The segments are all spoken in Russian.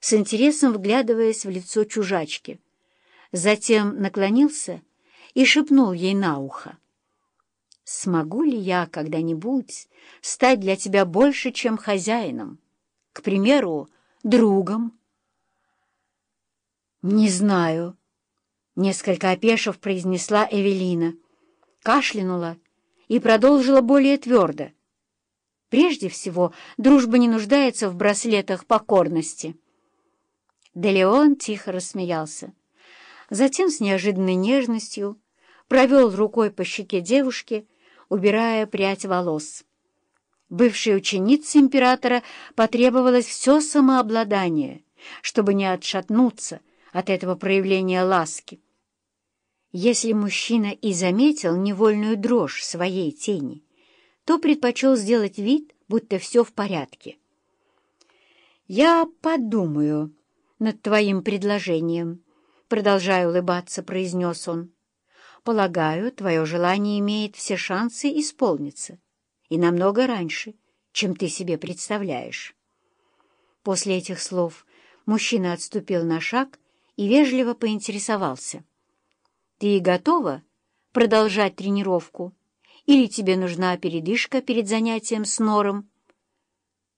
с интересом вглядываясь в лицо чужачки. Затем наклонился и шепнул ей на ухо. «Смогу ли я когда-нибудь стать для тебя больше, чем хозяином? К примеру, другом?» «Не знаю», — несколько опешив произнесла Эвелина, кашлянула и продолжила более твердо. «Прежде всего, дружба не нуждается в браслетах покорности». Де Леон тихо рассмеялся. Затем с неожиданной нежностью провел рукой по щеке девушки, убирая прядь волос. Бывшей ученице императора потребовалось все самообладание, чтобы не отшатнуться от этого проявления ласки. Если мужчина и заметил невольную дрожь своей тени, то предпочел сделать вид, будто все в порядке. «Я подумаю», над твоим предложением», — продолжая улыбаться, произнес он. «Полагаю, твое желание имеет все шансы исполниться, и намного раньше, чем ты себе представляешь». После этих слов мужчина отступил на шаг и вежливо поинтересовался. «Ты готова продолжать тренировку? Или тебе нужна передышка перед занятием с нором?»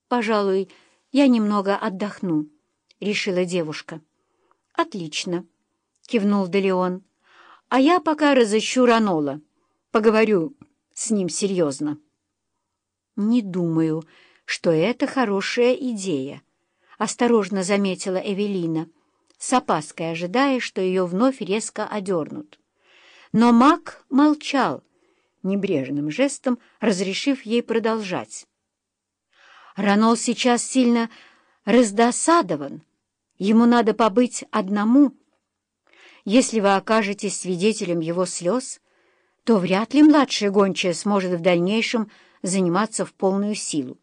«Пожалуй, я немного отдохну», решила девушка. «Отлично», — кивнул Делеон. «А я пока разыщу Ранола. Поговорю с ним серьезно». «Не думаю, что это хорошая идея», — осторожно заметила Эвелина, с опаской ожидая, что ее вновь резко одернут. Но маг молчал, небрежным жестом разрешив ей продолжать. Ранол сейчас сильно раздосадован, Ему надо побыть одному. Если вы окажетесь свидетелем его слез, то вряд ли младшая гончая сможет в дальнейшем заниматься в полную силу.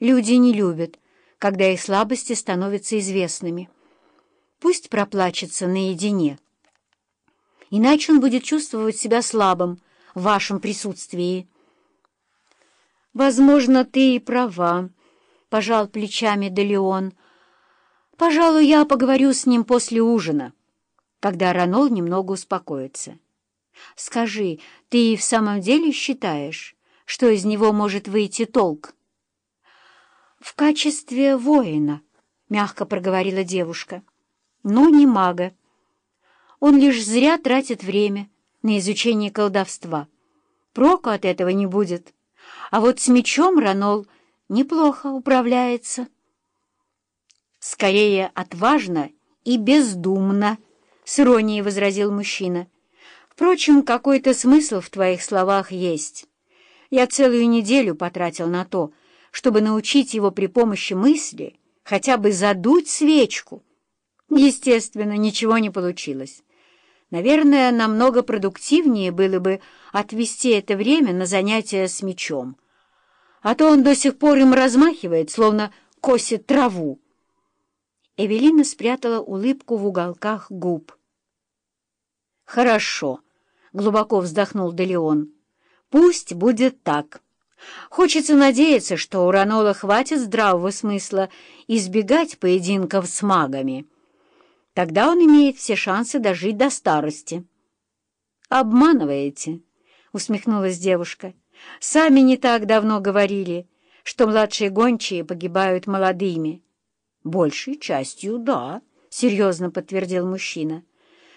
Люди не любят, когда их слабости становятся известными. Пусть проплачется наедине. Иначе он будет чувствовать себя слабым в вашем присутствии. «Возможно, ты и права», — пожал плечами Делеон, — Пожалуй, я поговорю с ним после ужина, когда Ранол немного успокоится. Скажи, ты в самом деле считаешь, что из него может выйти толк? В качестве воина, — мягко проговорила девушка, — но не мага. Он лишь зря тратит время на изучение колдовства. Проку от этого не будет. А вот с мечом Ранол неплохо управляется. «Скорее отважно и бездумно», — с иронией возразил мужчина. «Впрочем, какой-то смысл в твоих словах есть. Я целую неделю потратил на то, чтобы научить его при помощи мысли хотя бы задуть свечку. Естественно, ничего не получилось. Наверное, намного продуктивнее было бы отвести это время на занятия с мечом. А то он до сих пор им размахивает, словно косит траву. Эвелина спрятала улыбку в уголках губ. «Хорошо», — глубоко вздохнул Делеон. «Пусть будет так. Хочется надеяться, что у Ранола хватит здравого смысла избегать поединков с магами. Тогда он имеет все шансы дожить до старости». «Обманываете», — усмехнулась девушка. «Сами не так давно говорили, что младшие гончие погибают молодыми». «Большей частью, да», — серьезно подтвердил мужчина.